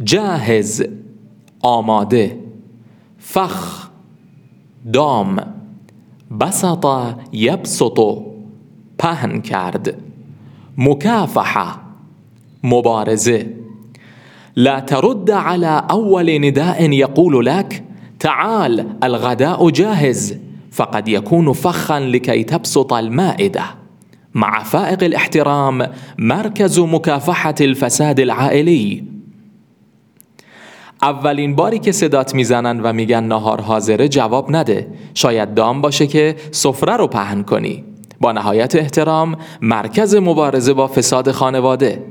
جاهز آماده فخ دام بسط یبسط پهن کرد مکافحه مبارزه. لا ترد على أول نداء يقول لك تعال الغداء جاهز. فقد يكون فخا لكي تبسط المائدة. مع فائق الاحترام مركز مكافحة الفساد العائلي اولین باری که صدات می‌زنن و میگن نهار حاضره جواب نده. شاید دام باشه که سفره رو پهن کنی. با نهایت احترام مرکز مبارزه با فساد خانواده.